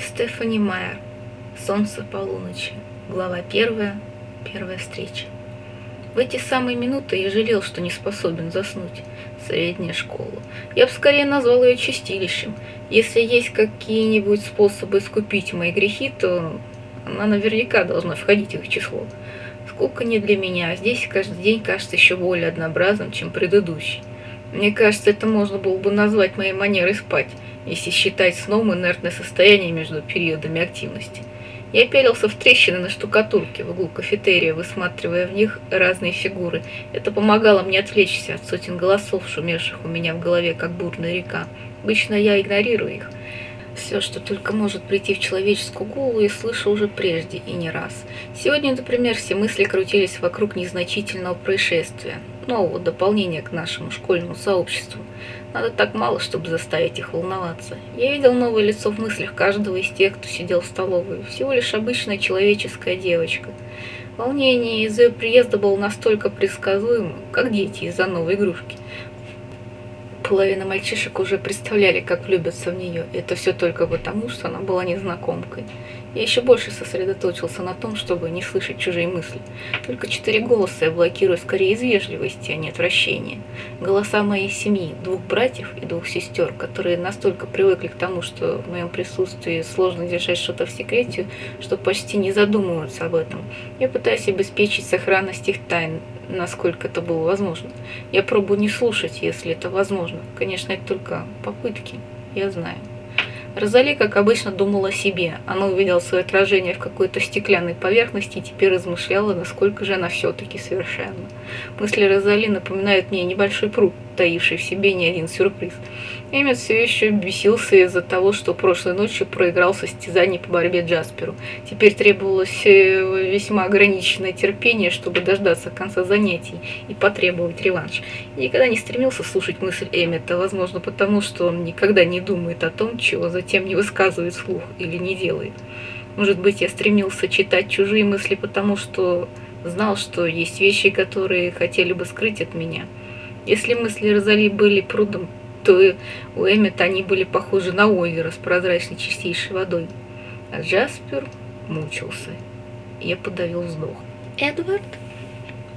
Стефани Майер. Солнце полуночи. Глава первая. Первая встреча. В эти самые минуты я жалел, что не способен заснуть. Средняя школа. Я бы скорее назвал ее чистилищем. Если есть какие-нибудь способы искупить мои грехи, то она наверняка должна входить в их число. Скука не для меня, здесь каждый день кажется еще более однообразным, чем предыдущий. Мне кажется, это можно было бы назвать моей манерой спать если считать сном инертное состояние между периодами активности. Я пялился в трещины на штукатурке в углу кафетерия, высматривая в них разные фигуры. Это помогало мне отвлечься от сотен голосов, шумевших у меня в голове, как бурная река. Обычно я игнорирую их. Все, что только может прийти в человеческую голову, я слышал уже прежде и не раз. Сегодня, например, все мысли крутились вокруг незначительного происшествия, нового дополнения к нашему школьному сообществу. Надо так мало, чтобы заставить их волноваться. Я видел новое лицо в мыслях каждого из тех, кто сидел в столовой. Всего лишь обычная человеческая девочка. Волнение из-за ее приезда было настолько предсказуемо, как дети из-за новой игрушки. Половина мальчишек уже представляли, как влюбятся в нее. Это все только потому, что она была незнакомкой. Я еще больше сосредоточился на том, чтобы не слышать чужие мысли. Только четыре голоса я блокирую скорее из вежливости, а не отвращения. Голоса моей семьи, двух братьев и двух сестер, которые настолько привыкли к тому, что в моем присутствии сложно держать что-то в секрете, что почти не задумываются об этом. Я пытаюсь обеспечить сохранность их тайн, насколько это было возможно. Я пробую не слушать, если это возможно. Конечно, это только попытки, я знаю. Розали, как обычно, думала о себе. Она увидела свое отражение в какой-то стеклянной поверхности и теперь размышляла, насколько же она все-таки совершенна. Мысли Розали напоминают мне небольшой пруд, таивший в себе не один сюрприз. Эммет все еще бесился из-за того, что прошлой ночью проиграл состязание по борьбе Джасперу. Теперь требовалось э, весьма ограниченное терпение, чтобы дождаться конца занятий и потребовать реванш. Я никогда не стремился слушать мысль Эммета, возможно, потому что он никогда не думает о том, чего затем не высказывает вслух или не делает. Может быть, я стремился читать чужие мысли, потому что знал, что есть вещи, которые хотели бы скрыть от меня – если мысли Розали были прудом, то у Эммета они были похожи на озеро с прозрачной чистейшей водой. А Джаспер мучился. Я подавил вздох. «Эдвард?»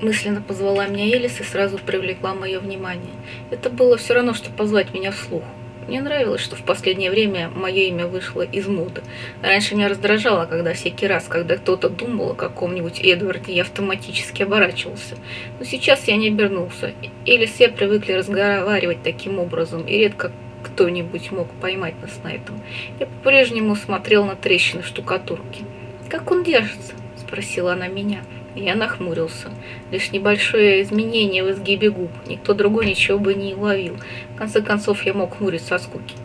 Мысленно позвала меня Элис и сразу привлекла мое внимание. Это было все равно, что позвать меня вслух. Мне нравилось, что в последнее время мое имя вышло из моды. Раньше меня раздражало, когда всякий раз, когда кто-то думал о каком-нибудь Эдварде, я автоматически оборачивался. Но сейчас я не обернулся. Или все привыкли разговаривать таким образом, и редко кто-нибудь мог поймать нас на этом. Я по-прежнему смотрел на трещины в штукатурке. «Как он держится?» – спросила она меня. Я нахмурился. Лишь небольшое изменение в изгибе губ. Никто другой ничего бы не уловил. В конце концов, я мог хмуриться от скуки.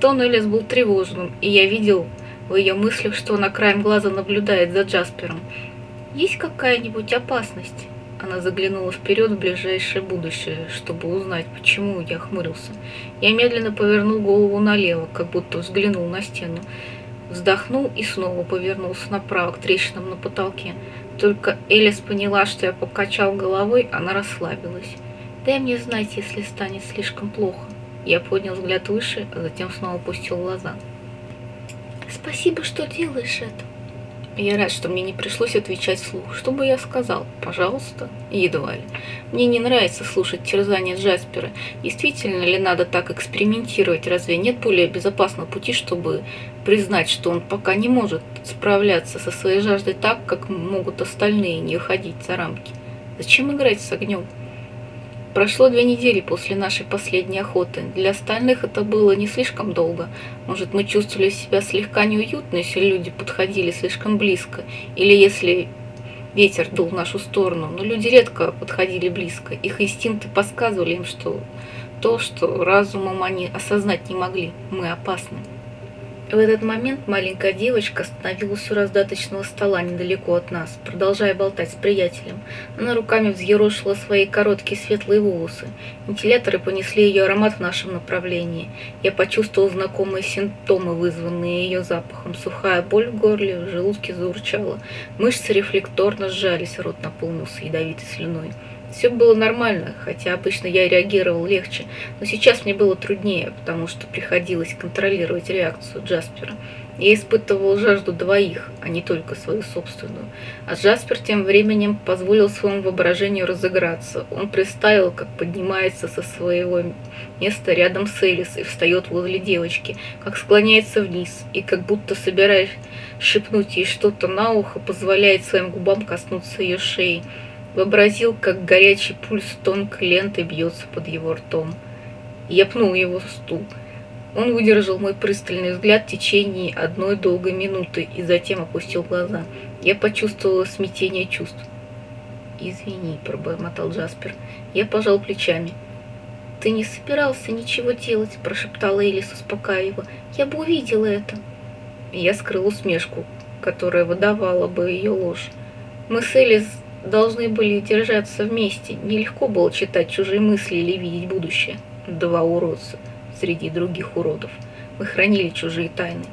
Тон Элис был тревожным, и я видел в ее мыслях, что она краем глаза наблюдает за Джаспером. «Есть какая-нибудь опасность?» Она заглянула вперед в ближайшее будущее, чтобы узнать, почему я хмурился. Я медленно повернул голову налево, как будто взглянул на стену. Вздохнул и снова повернулся направо к трещинам на потолке. Только Элис поняла, что я покачал головой, она расслабилась. «Дай мне знать, если станет слишком плохо». Я поднял взгляд выше, а затем снова опустил глаза. «Спасибо, что делаешь это». Я рад, что мне не пришлось отвечать вслух. Что бы я сказал? Пожалуйста? Едва ли. Мне не нравится слушать терзания Джаспера. Действительно ли надо так экспериментировать? Разве нет более безопасного пути, чтобы признать, что он пока не может справляться со своей жаждой так, как могут остальные, не уходить за рамки? Зачем играть с огнем? Прошло две недели после нашей последней охоты. Для остальных это было не слишком долго. Может, мы чувствовали себя слегка неуютно, если люди подходили слишком близко, или если ветер дул в нашу сторону. Но люди редко подходили близко. Их инстинкты подсказывали им, что то, что разумом они осознать не могли, мы опасны. В этот момент маленькая девочка остановилась у раздаточного стола недалеко от нас, продолжая болтать с приятелем. Она руками взъерошила свои короткие светлые волосы. Вентиляторы понесли ее аромат в нашем направлении. Я почувствовал знакомые симптомы, вызванные ее запахом. Сухая боль в горле, в желудке заурчала. Мышцы рефлекторно сжались, рот наполнился ядовитой слюной. Все было нормально, хотя обычно я реагировал легче, но сейчас мне было труднее, потому что приходилось контролировать реакцию Джаспера. Я испытывал жажду двоих, а не только свою собственную. А Джаспер тем временем позволил своему воображению разыграться. Он представил, как поднимается со своего места рядом с Элис и встает возле девочки, как склоняется вниз и как будто собираясь шепнуть ей что-то на ухо, позволяет своим губам коснуться ее шеи. Вообразил, как горячий пульс тонкой лентой бьется под его ртом. Я пнул его в стул. Он выдержал мой пристальный взгляд в течение одной долгой минуты и затем опустил глаза. Я почувствовала смятение чувств. «Извини», — пробормотал Джаспер. Я пожал плечами. «Ты не собирался ничего делать», — прошептала Элис, успокаивая. «Я бы увидела это». Я скрыл усмешку, которая выдавала бы ее ложь. Мы с Элис должны были держаться вместе. Нелегко было читать чужие мысли или видеть будущее. Два уродца среди других уродов. Мы хранили чужие тайны.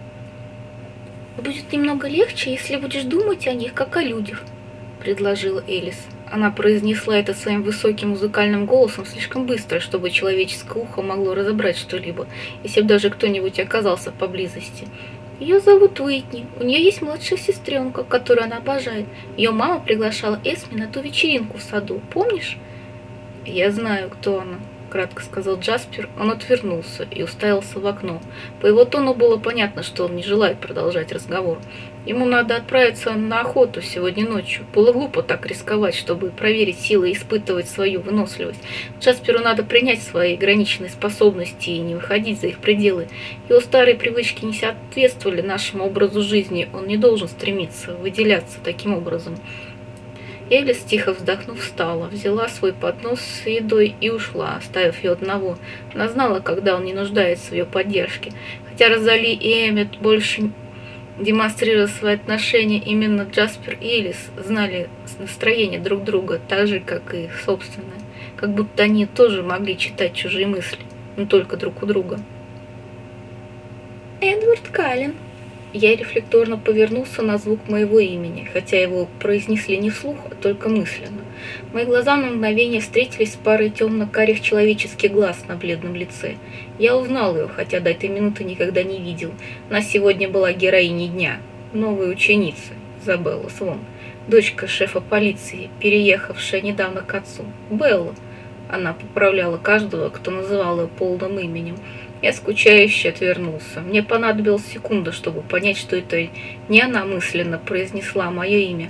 «Будет немного легче, если будешь думать о них, как о людях», — предложила Элис. Она произнесла это своим высоким музыкальным голосом слишком быстро, чтобы человеческое ухо могло разобрать что-либо, если бы даже кто-нибудь оказался поблизости. Ее зовут Уитни. У нее есть младшая сестренка, которую она обожает. Ее мама приглашала Эсми на ту вечеринку в саду. Помнишь? Я знаю, кто она кратко сказал Джаспер, он отвернулся и уставился в окно. По его тону было понятно, что он не желает продолжать разговор. Ему надо отправиться на охоту сегодня ночью. Было глупо так рисковать, чтобы проверить силы и испытывать свою выносливость. Джасперу надо принять свои ограниченные способности и не выходить за их пределы. Его старые привычки не соответствовали нашему образу жизни. Он не должен стремиться выделяться таким образом. Элис, тихо вздохнув, встала, взяла свой поднос с едой и ушла, оставив ее одного. Она знала, когда он не нуждается в ее поддержке. Хотя Розали и Эммет больше демонстрировали свои отношения, именно Джаспер и Элис знали настроение друг друга, так же, как и собственное. Как будто они тоже могли читать чужие мысли, но только друг у друга. «Эдвард Каллен», я рефлекторно повернулся на звук моего имени, хотя его произнесли не вслух, а только мысленно. Мои глаза на мгновение встретились с парой темно-карих человеческих глаз на бледном лице. Я узнал ее, хотя до этой минуты никогда не видел. Она сегодня была героиней дня, новой ученицы, Забелла Свон, дочка шефа полиции, переехавшая недавно к отцу, Белла. Она поправляла каждого, кто называл ее полным именем. Я скучающе отвернулся. Мне понадобилась секунда, чтобы понять, что это не она мысленно произнесла мое имя.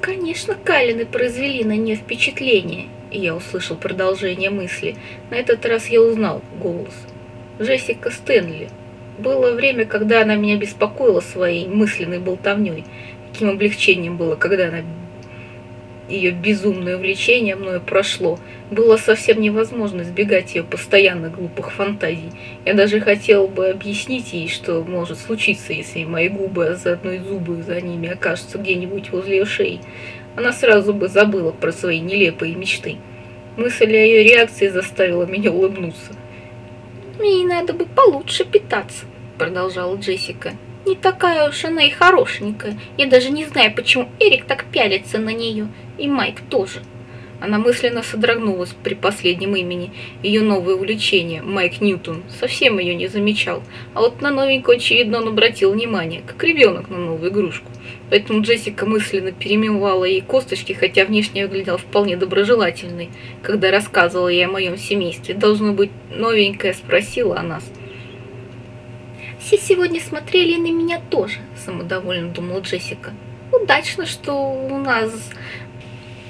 Конечно, Калины произвели на нее впечатление, и я услышал продолжение мысли. На этот раз я узнал голос. Джессика Стэнли. Было время, когда она меня беспокоила своей мысленной болтовней. Каким облегчением было, когда она ее безумное увлечение мною прошло. Было совсем невозможно избегать ее постоянно глупых фантазий. Я даже хотел бы объяснить ей, что может случиться, если мои губы, а заодно и зубы за ними окажутся где-нибудь возле ее шеи. Она сразу бы забыла про свои нелепые мечты. Мысль о ее реакции заставила меня улыбнуться. «Мне надо бы получше питаться», — продолжала Джессика. «Не такая уж она и хорошенькая. Я даже не знаю, почему Эрик так пялится на нее. И Майк тоже. Она мысленно содрогнулась при последнем имени. Ее новое увлечение, Майк Ньютон, совсем ее не замечал. А вот на новенькую, очевидно, он обратил внимание, как ребенок на новую игрушку. Поэтому Джессика мысленно перемывала ей косточки, хотя внешне выглядела вполне доброжелательной. Когда рассказывала ей о моем семействе, должно быть, новенькая спросила о нас. «Все сегодня смотрели на меня тоже», – самодовольно думала Джессика. «Удачно, что у нас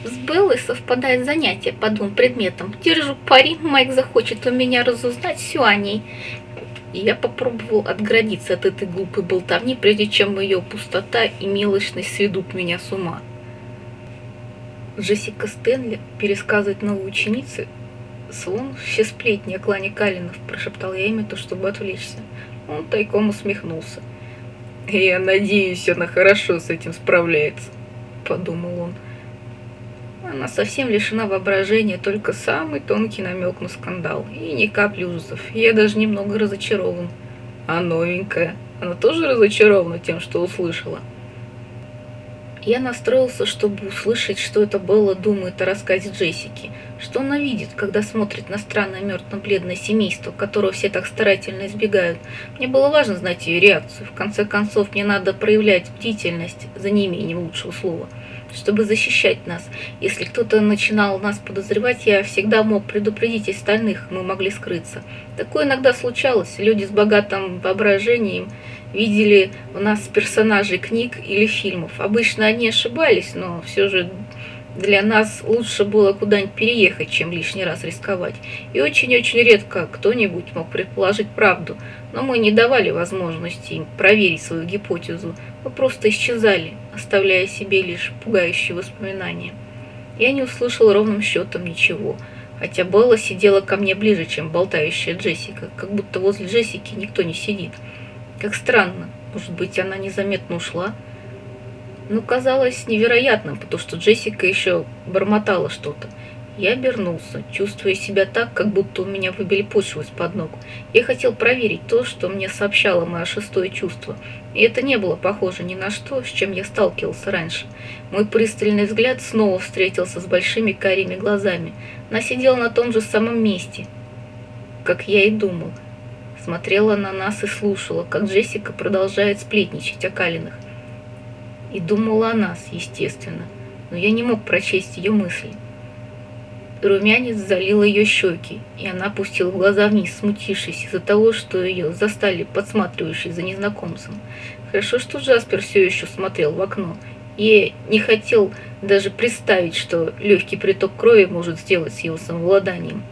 с Беллой совпадает занятие по двум предметам. Держу пари, Майк захочет у меня разузнать все о ней. И я попробовал отградиться от этой глупой болтовни, прежде чем ее пустота и мелочность сведут меня с ума. Джессика Стэнли пересказывает новой ученице Слон все сплетни о клане Калинов, прошептал я имя то, чтобы отвлечься. Он тайком усмехнулся. «Я надеюсь, она хорошо с этим справляется», — подумал он. Она совсем лишена воображения, только самый тонкий намек на скандал. И ни капли ужасов. Я даже немного разочарован. А новенькая? Она тоже разочарована тем, что услышала? Я настроился, чтобы услышать, что это Белла думает о рассказе Джессики, что она видит, когда смотрит на странное мертвенно-бледное семейство, которого все так старательно избегают. Мне было важно знать ее реакцию. В конце концов, мне надо проявлять бдительность, за неимением лучшего слова, чтобы защищать нас. Если кто-то начинал нас подозревать, я всегда мог предупредить остальных, мы могли скрыться. Такое иногда случалось. Люди с богатым воображением видели у нас персонажей книг или фильмов. Обычно они ошибались, но все же для нас лучше было куда-нибудь переехать, чем лишний раз рисковать. И очень-очень редко кто-нибудь мог предположить правду, но мы не давали возможности им проверить свою гипотезу. Мы просто исчезали, оставляя себе лишь пугающие воспоминания. Я не услышал ровным счетом ничего, хотя Белла сидела ко мне ближе, чем болтающая Джессика, как будто возле Джессики никто не сидит. Как странно, может быть, она незаметно ушла? Ну, казалось невероятным, потому что Джессика еще бормотала что-то. Я обернулся, чувствуя себя так, как будто у меня выбили почву из-под ног. Я хотел проверить то, что мне сообщало мое шестое чувство. И это не было похоже ни на что, с чем я сталкивался раньше. Мой пристальный взгляд снова встретился с большими карими глазами. Она сидела на том же самом месте, как я и думал – смотрела на нас и слушала, как Джессика продолжает сплетничать о Калинах. И думала о нас, естественно, но я не мог прочесть ее мысли. Румянец залил ее щеки, и она опустила глаза вниз, смутившись из-за того, что ее застали подсматривающей за незнакомцем. Хорошо, что Джаспер все еще смотрел в окно, и не хотел даже представить, что легкий приток крови может сделать с его самовладанием.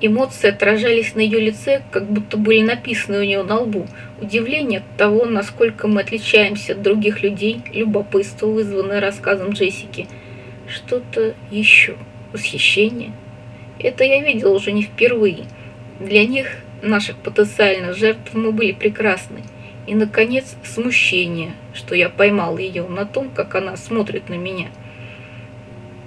Эмоции отражались на ее лице, как будто были написаны у нее на лбу. Удивление от того, насколько мы отличаемся от других людей, любопытство, вызванное рассказом Джессики. Что-то еще. Восхищение. Это я видел уже не впервые. Для них, наших потенциальных жертв, мы были прекрасны. И, наконец, смущение, что я поймал ее на том, как она смотрит на меня –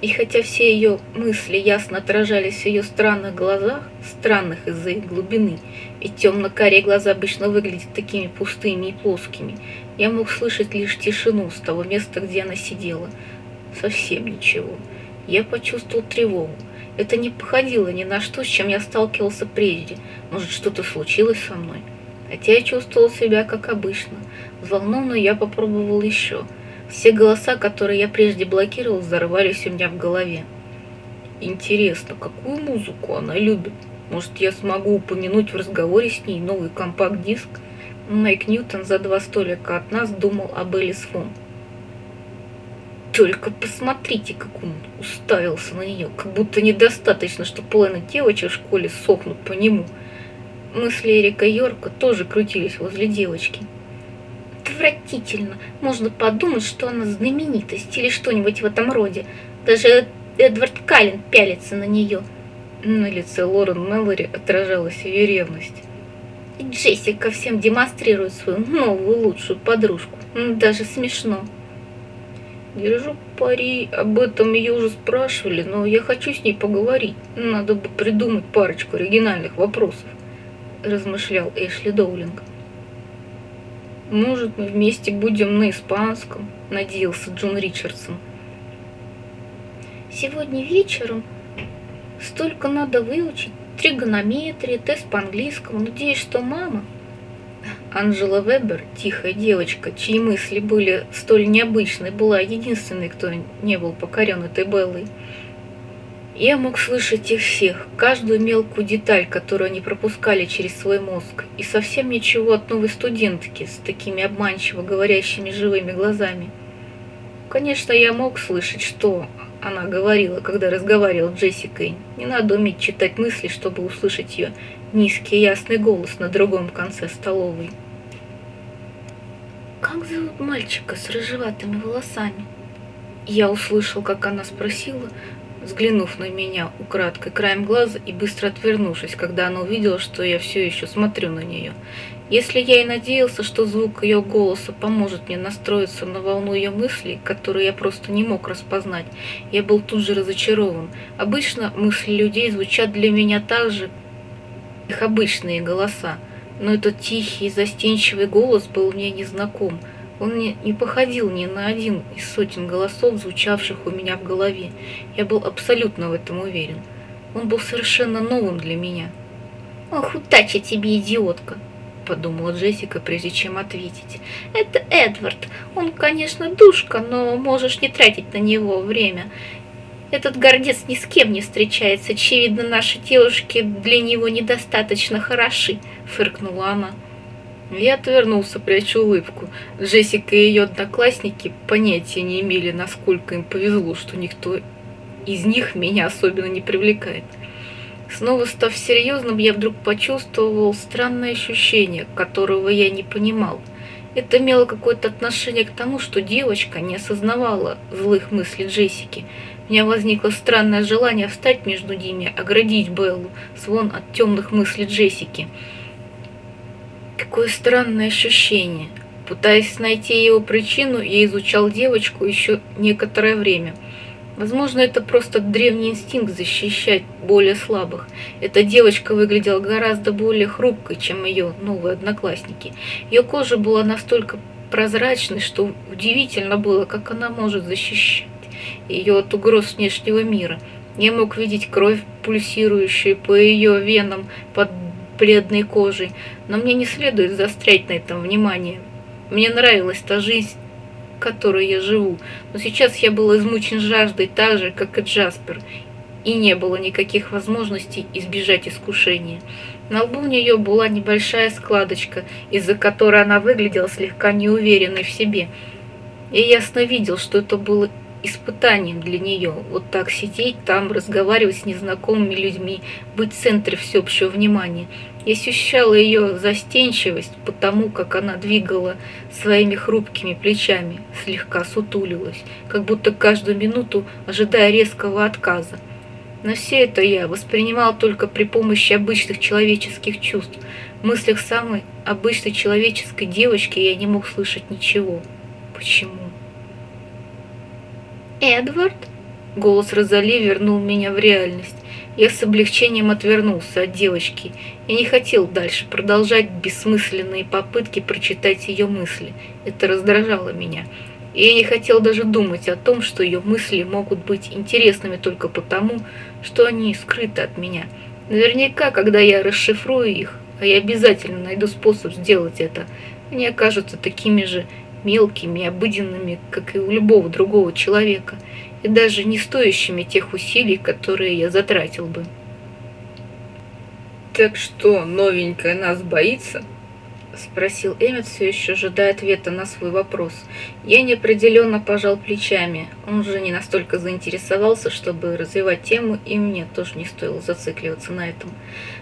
и хотя все ее мысли ясно отражались в ее странных глазах, странных из-за их глубины, ведь темно-карие глаза обычно выглядят такими пустыми и плоскими, я мог слышать лишь тишину с того места, где она сидела. Совсем ничего. Я почувствовал тревогу. Это не походило ни на что, с чем я сталкивался прежде. Может, что-то случилось со мной? Хотя я чувствовал себя как обычно. Взволнованно я попробовал еще – все голоса, которые я прежде блокировал, взорвались у меня в голове. Интересно, какую музыку она любит? Может, я смогу упомянуть в разговоре с ней новый компакт-диск? Майк Ньютон за два столика от нас думал об Элис Фон. Только посмотрите, как он уставился на нее, как будто недостаточно, что половина девочек в школе сохнут по нему. Мысли Эрика Йорка тоже крутились возле девочки отвратительно. Можно подумать, что она знаменитость или что-нибудь в этом роде. Даже Эдвард Каллен пялится на нее. На лице Лорен Мэлори отражалась ее ревность. И Джессика всем демонстрирует свою новую лучшую подружку. Даже смешно. Держу пари, об этом ее уже спрашивали, но я хочу с ней поговорить. Надо бы придумать парочку оригинальных вопросов, размышлял Эшли Доулинг. «Может, мы вместе будем на испанском?» – надеялся Джон Ричардсон. «Сегодня вечером столько надо выучить. Тригонометрия, тест по английскому. Надеюсь, что мама...» Анжела Вебер, тихая девочка, чьи мысли были столь необычны, была единственной, кто не был покорен этой Беллой. Я мог слышать их всех, каждую мелкую деталь, которую они пропускали через свой мозг, и совсем ничего от новой студентки с такими обманчиво говорящими живыми глазами. Конечно, я мог слышать, что она говорила, когда разговаривал с Джессикой. Не надо уметь читать мысли, чтобы услышать ее низкий ясный голос на другом конце столовой. «Как зовут мальчика с рыжеватыми волосами?» Я услышал, как она спросила, взглянув на меня украдкой краем глаза и быстро отвернувшись, когда она увидела, что я все еще смотрю на нее. Если я и надеялся, что звук ее голоса поможет мне настроиться на волну ее мыслей, которые я просто не мог распознать, я был тут же разочарован. Обычно мысли людей звучат для меня так же, их обычные голоса, но этот тихий, застенчивый голос был мне незнаком. Он не, не походил ни на один из сотен голосов, звучавших у меня в голове. Я был абсолютно в этом уверен. Он был совершенно новым для меня. «Ох, удача тебе, идиотка!» — подумала Джессика, прежде чем ответить. «Это Эдвард. Он, конечно, душка, но можешь не тратить на него время. Этот гордец ни с кем не встречается. Очевидно, наши девушки для него недостаточно хороши», — фыркнула она. Я отвернулся, пряча улыбку. Джессика и ее одноклассники понятия не имели, насколько им повезло, что никто из них меня особенно не привлекает. Снова став серьезным, я вдруг почувствовал странное ощущение, которого я не понимал. Это имело какое-то отношение к тому, что девочка не осознавала злых мыслей Джессики. У меня возникло странное желание встать между ними, оградить Беллу, свон от темных мыслей Джессики. Какое странное ощущение. Пытаясь найти его причину, я изучал девочку еще некоторое время – Возможно, это просто древний инстинкт защищать более слабых. Эта девочка выглядела гораздо более хрупкой, чем ее новые одноклассники. Ее кожа была настолько прозрачной, что удивительно было, как она может защищать ее от угроз внешнего мира. Я мог видеть кровь, пульсирующую по ее венам под бледной кожей, но мне не следует заострять на этом внимание. Мне нравилась та жизнь, которой я живу, но сейчас я был измучен жаждой так же, как и Джаспер, и не было никаких возможностей избежать искушения. На лбу у нее была небольшая складочка, из-за которой она выглядела слегка неуверенной в себе. Я ясно видел, что это было испытанием для нее. Вот так сидеть там, разговаривать с незнакомыми людьми, быть в центре всеобщего внимания. Я ощущала ее застенчивость, потому как она двигала своими хрупкими плечами, слегка сутулилась, как будто каждую минуту ожидая резкого отказа. Но все это я воспринимал только при помощи обычных человеческих чувств. В мыслях самой обычной человеческой девочки я не мог слышать ничего. Почему? «Эдвард?» Голос Розали вернул меня в реальность. Я с облегчением отвернулся от девочки. Я не хотел дальше продолжать бессмысленные попытки прочитать ее мысли. Это раздражало меня. И я не хотел даже думать о том, что ее мысли могут быть интересными только потому, что они скрыты от меня. Наверняка, когда я расшифрую их, а я обязательно найду способ сделать это, они окажутся такими же мелкими, обыденными, как и у любого другого человека, и даже не стоящими тех усилий, которые я затратил бы. «Так что, новенькая нас боится?» — спросил Эммет, все еще ожидая ответа на свой вопрос. Я неопределенно пожал плечами. Он же не настолько заинтересовался, чтобы развивать тему, и мне тоже не стоило зацикливаться на этом.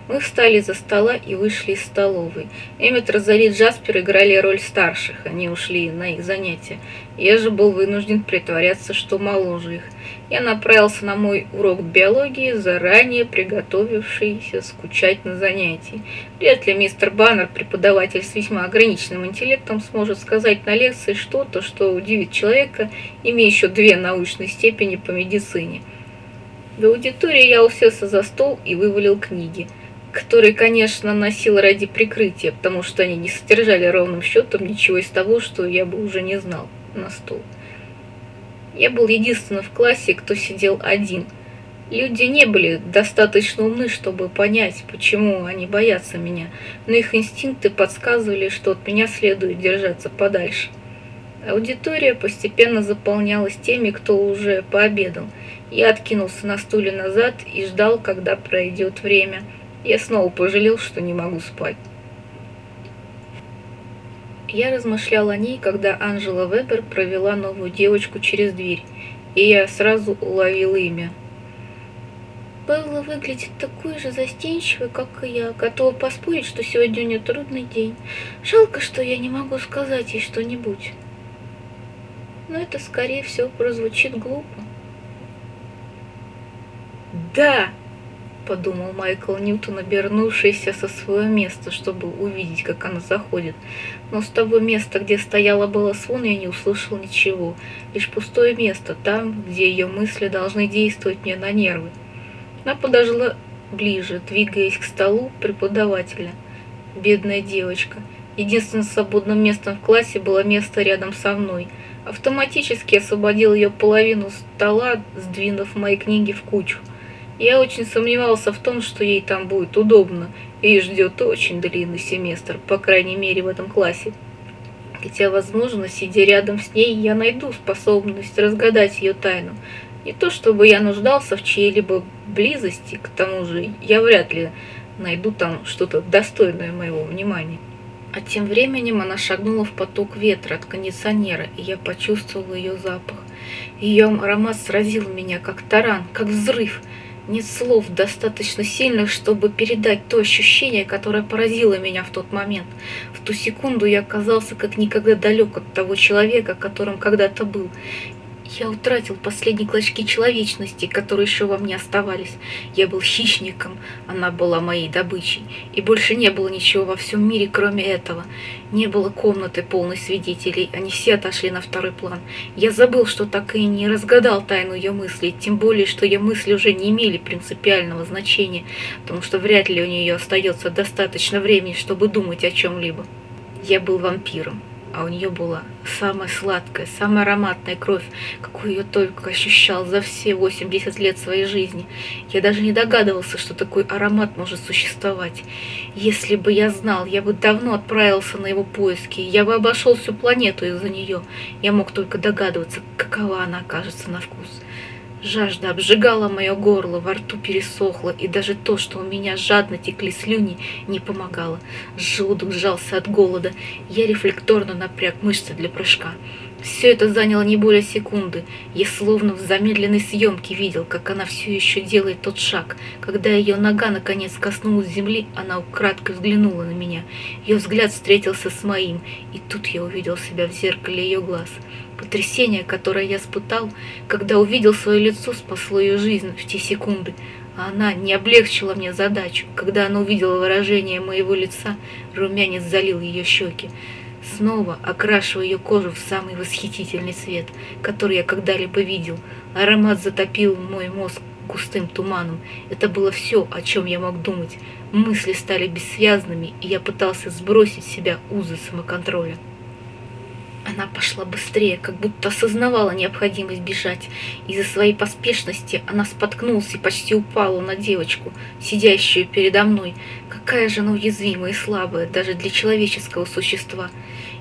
Мы встали за стола и вышли из столовой. Эммет, Розали и Джаспер играли роль старших, они ушли на их занятия. Я же был вынужден притворяться, что моложе их я направился на мой урок биологии, заранее приготовившийся скучать на занятии. Вряд ли мистер Баннер, преподаватель с весьма ограниченным интеллектом, сможет сказать на лекции что-то, что удивит человека, имеющего две научные степени по медицине. До аудитории я уселся за стол и вывалил книги, которые, конечно, носил ради прикрытия, потому что они не содержали ровным счетом ничего из того, что я бы уже не знал на стол. Я был единственным в классе, кто сидел один. Люди не были достаточно умны, чтобы понять, почему они боятся меня, но их инстинкты подсказывали, что от меня следует держаться подальше. Аудитория постепенно заполнялась теми, кто уже пообедал. Я откинулся на стуле назад и ждал, когда пройдет время. Я снова пожалел, что не могу спать. Я размышлял о ней, когда Анжела Вебер провела новую девочку через дверь, и я сразу уловил имя. Белла выглядит такой же застенчивой, как и я, готова поспорить, что сегодня у нее трудный день. Жалко, что я не могу сказать ей что-нибудь. Но это, скорее всего, прозвучит глупо. «Да!» Подумал Майкл Ньютон, обернувшийся со своего места, чтобы увидеть, как она заходит. Но с того места, где стояла была Свон, я не услышал ничего. Лишь пустое место, там, где ее мысли должны действовать мне на нервы. Она подошла ближе, двигаясь к столу преподавателя. Бедная девочка. Единственным свободным местом в классе было место рядом со мной. Автоматически освободил ее половину стола, сдвинув мои книги в кучу. Я очень сомневался в том, что ей там будет удобно, и ждет очень длинный семестр, по крайней мере в этом классе. Хотя, возможно, сидя рядом с ней, я найду способность разгадать ее тайну. Не то чтобы я нуждался в чьей-либо близости, к тому же я вряд ли найду там что-то достойное моего внимания. А тем временем она шагнула в поток ветра от кондиционера, и я почувствовал ее запах. Ее аромат сразил меня, как таран, как взрыв. Нет слов достаточно сильных, чтобы передать то ощущение, которое поразило меня в тот момент. В ту секунду я оказался как никогда далек от того человека, которым когда-то был. Я утратил последние клочки человечности, которые еще во мне оставались. Я был хищником, она была моей добычей. И больше не было ничего во всем мире, кроме этого. Не было комнаты полной свидетелей, они все отошли на второй план. Я забыл, что так и не разгадал тайну ее мыслей, тем более, что ее мысли уже не имели принципиального значения, потому что вряд ли у нее остается достаточно времени, чтобы думать о чем-либо. Я был вампиром а у нее была самая сладкая, самая ароматная кровь, какую я только ощущал за все 80 лет своей жизни. Я даже не догадывался, что такой аромат может существовать. Если бы я знал, я бы давно отправился на его поиски, я бы обошел всю планету из-за нее. Я мог только догадываться, какова она окажется на вкус. Жажда обжигала мое горло, во рту пересохло, и даже то, что у меня жадно текли слюни, не помогало. Желудок сжался от голода, я рефлекторно напряг мышцы для прыжка. Все это заняло не более секунды. Я словно в замедленной съемке видел, как она все еще делает тот шаг. Когда ее нога наконец коснулась земли, она украдкой взглянула на меня. Ее взгляд встретился с моим, и тут я увидел себя в зеркале ее глаз. Потрясение, которое я испытал, когда увидел свое лицо, спасло ее жизнь в те секунды. А она не облегчила мне задачу. Когда она увидела выражение моего лица, румянец залил ее щеки снова окрашивая ее кожу в самый восхитительный цвет, который я когда-либо видел. Аромат затопил мой мозг густым туманом. Это было все, о чем я мог думать. Мысли стали бессвязными, и я пытался сбросить с себя узы самоконтроля. Она пошла быстрее, как будто осознавала необходимость бежать. Из-за своей поспешности она споткнулась и почти упала на девочку, сидящую передо мной. Какая же она уязвимая и слабая, даже для человеческого существа.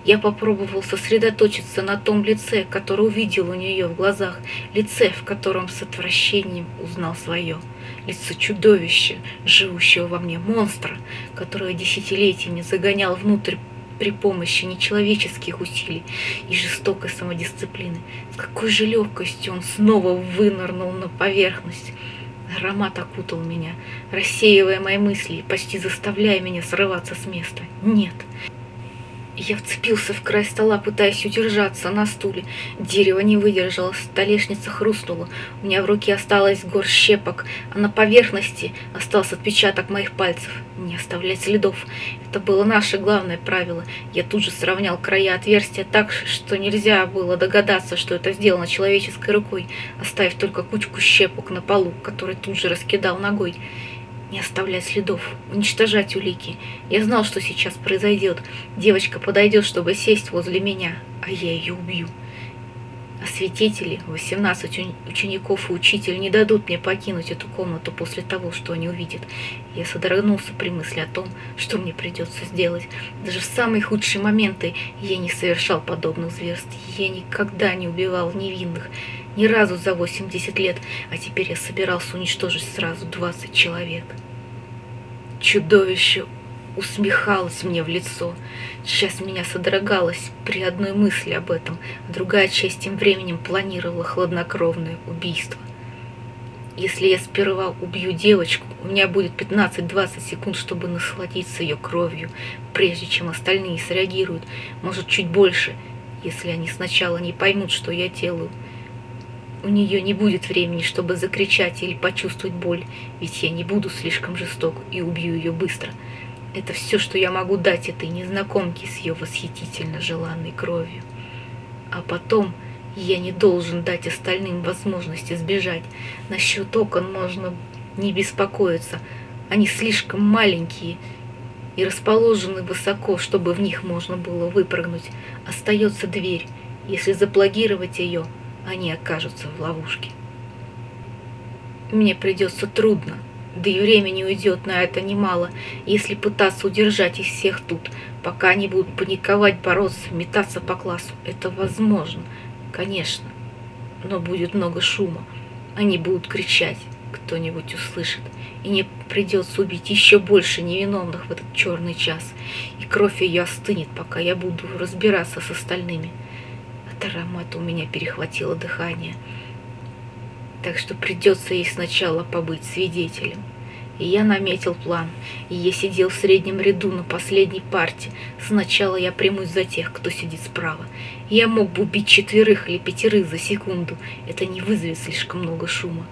Я попробовал сосредоточиться на том лице, которое увидел у нее в глазах, лице, в котором с отвращением узнал свое. Лицо чудовища, живущего во мне монстра, которое десятилетиями загонял внутрь при помощи нечеловеческих усилий и жестокой самодисциплины. С какой же легкостью он снова вынырнул на поверхность. Аромат окутал меня, рассеивая мои мысли, почти заставляя меня срываться с места. Нет, я вцепился в край стола, пытаясь удержаться на стуле. Дерево не выдержало, столешница хрустнула. У меня в руке осталась гор щепок, а на поверхности остался отпечаток моих пальцев. Не оставлять следов. Это было наше главное правило. Я тут же сравнял края отверстия так, что нельзя было догадаться, что это сделано человеческой рукой, оставив только кучку щепок на полу, который тут же раскидал ногой не оставлять следов, уничтожать улики. Я знал, что сейчас произойдет. Девочка подойдет, чтобы сесть возле меня, а я ее убью. Свидетели, 18 учеников и учитель, не дадут мне покинуть эту комнату после того, что они увидят. Я содрогнулся при мысли о том, что мне придется сделать. Даже в самые худшие моменты я не совершал подобных зверств. Я никогда не убивал невинных ни разу за 80 лет, а теперь я собирался уничтожить сразу 20 человек. Чудовище усмехалось мне в лицо. Сейчас меня содрогалось при одной мысли об этом, а другая часть тем временем планировала хладнокровное убийство. Если я сперва убью девочку, у меня будет 15-20 секунд, чтобы насладиться ее кровью, прежде чем остальные среагируют, может чуть больше, если они сначала не поймут, что я делаю – у нее не будет времени, чтобы закричать или почувствовать боль, ведь я не буду слишком жесток и убью ее быстро. Это все, что я могу дать этой незнакомке с ее восхитительно желанной кровью. А потом я не должен дать остальным возможности сбежать. Насчет окон можно не беспокоиться. Они слишком маленькие, и расположены высоко, чтобы в них можно было выпрыгнуть. Остается дверь. Если заблокировать ее, они окажутся в ловушке. Мне придется трудно, да и времени уйдет на это немало, если пытаться удержать их всех тут, пока они будут паниковать, бороться, метаться по классу. Это возможно, конечно, но будет много шума. Они будут кричать, кто-нибудь услышит, и мне придется убить еще больше невиновных в этот черный час, и кровь ее остынет, пока я буду разбираться с остальными. От аромата у меня перехватило дыхание — так что придется ей сначала побыть свидетелем. И я наметил план, и я сидел в среднем ряду на последней парте. Сначала я примусь за тех, кто сидит справа. Я мог бы убить четверых или пятерых за секунду, это не вызовет слишком много шума.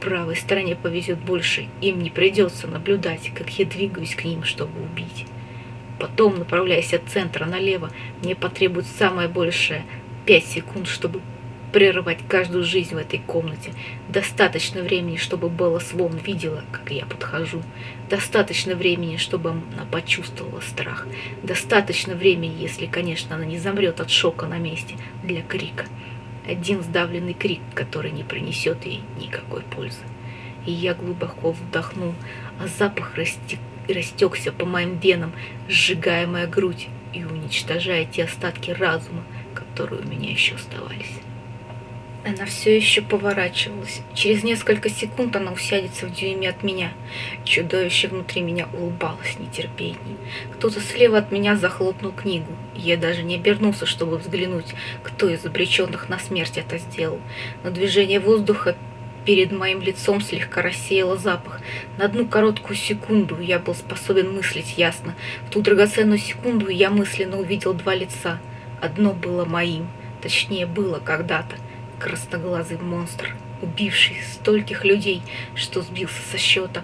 Правой стороне повезет больше, им не придется наблюдать, как я двигаюсь к ним, чтобы убить. Потом, направляясь от центра налево, мне потребуется самое большее — пять секунд, чтобы прерывать каждую жизнь в этой комнате. Достаточно времени, чтобы Белла Свон видела, как я подхожу. Достаточно времени, чтобы она почувствовала страх. Достаточно времени, если, конечно, она не замрет от шока на месте, для крика. Один сдавленный крик, который не принесет ей никакой пользы. И я глубоко вдохнул, а запах растек, растекся по моим венам, сжигая мою грудь и уничтожая те остатки разума, которые у меня еще оставались. Она все еще поворачивалась. Через несколько секунд она усядется в дюйме от меня. Чудовище внутри меня улыбалось нетерпением. Кто-то слева от меня захлопнул книгу. Я даже не обернулся, чтобы взглянуть, кто из обреченных на смерть это сделал. Но движение воздуха перед моим лицом слегка рассеяло запах. На одну короткую секунду я был способен мыслить ясно. В ту драгоценную секунду я мысленно увидел два лица. Одно было моим, точнее было когда-то. Красноглазый монстр, убивший стольких людей, что сбился со счета,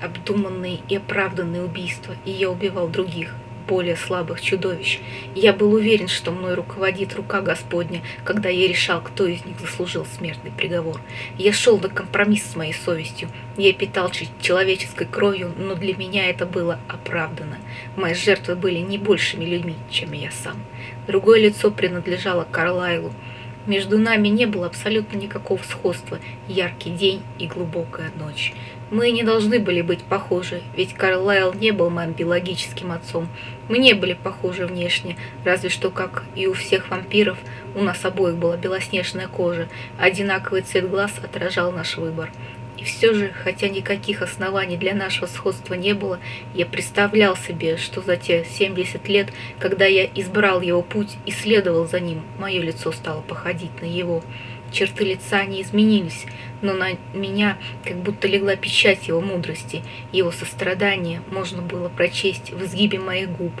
обдуманные и оправданные убийства, и я убивал других, более слабых чудовищ. Я был уверен, что мной руководит рука Господня, когда я решал, кто из них заслужил смертный приговор. Я шел на компромисс с моей совестью. Я питал человеческой кровью, но для меня это было оправдано. Мои жертвы были не большими людьми, чем я сам. Другое лицо принадлежало Карлайлу. Между нами не было абсолютно никакого сходства, яркий день и глубокая ночь. Мы не должны были быть похожи, ведь Карлайл не был моим биологическим отцом. Мы не были похожи внешне, разве что, как и у всех вампиров, у нас обоих была белоснежная кожа, одинаковый цвет глаз отражал наш выбор. И все же, хотя никаких оснований для нашего сходства не было, я представлял себе, что за те 70 лет, когда я избрал его путь и следовал за ним, мое лицо стало походить на его. Черты лица не изменились, но на меня как будто легла печать его мудрости, его сострадания можно было прочесть в изгибе моих губ,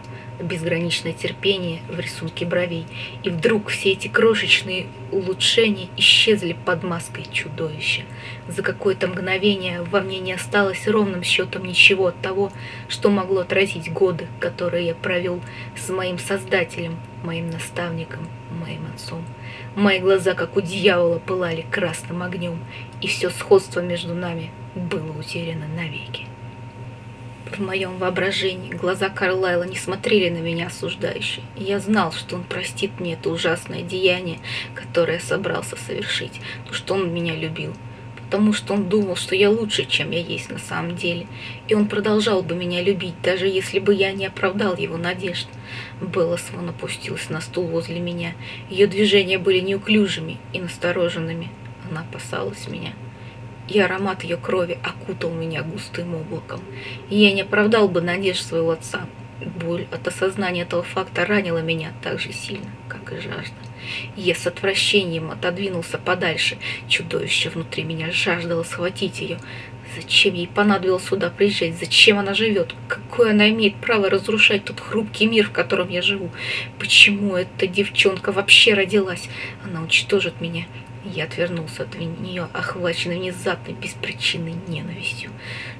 безграничное терпение в рисунке бровей. И вдруг все эти крошечные улучшения исчезли под маской чудовища. За какое-то мгновение во мне не осталось ровным счетом ничего от того, что могло отразить годы, которые я провел с моим Создателем, моим наставником, моим отцом. Мои глаза, как у дьявола, пылали красным огнем, и все сходство между нами было утеряно навеки. В моем воображении глаза Карлайла не смотрели на меня осуждающе, и я знал, что он простит мне это ужасное деяние, которое собрался совершить, то, что он меня любил, потому что он думал, что я лучше, чем я есть на самом деле, и он продолжал бы меня любить, даже если бы я не оправдал его надежд. Белла Свон опустилась на стул возле меня. Ее движения были неуклюжими и настороженными. Она опасалась меня и аромат ее крови окутал меня густым облаком. И я не оправдал бы надежд своего отца. Боль от осознания этого факта ранила меня так же сильно, как и жажда. Я с отвращением отодвинулся подальше. Чудовище внутри меня жаждало схватить ее. Зачем ей понадобилось сюда приезжать? Зачем она живет? Какое она имеет право разрушать тот хрупкий мир, в котором я живу? Почему эта девчонка вообще родилась? Она уничтожит меня. Я отвернулся от нее, охваченный внезапной беспричинной ненавистью.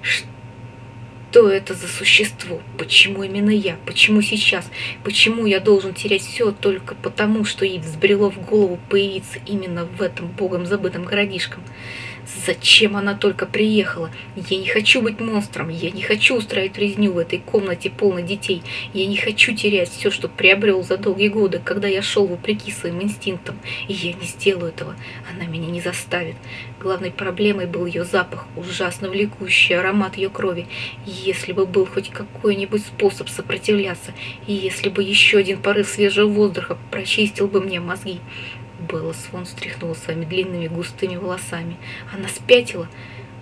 Что это за существо? Почему именно я? Почему сейчас? Почему я должен терять все только потому, что ей взбрело в голову появиться именно в этом богом забытом городишком? Зачем она только приехала? Я не хочу быть монстром, я не хочу устраивать резню в этой комнате полной детей, я не хочу терять все, что приобрел за долгие годы, когда я шел вопреки своим инстинктам, и я не сделаю этого, она меня не заставит. Главной проблемой был ее запах, ужасно влекущий аромат ее крови. Если бы был хоть какой-нибудь способ сопротивляться, и если бы еще один порыв свежего воздуха прочистил бы мне мозги. Белла Свон встряхнула своими длинными густыми волосами. Она спятила.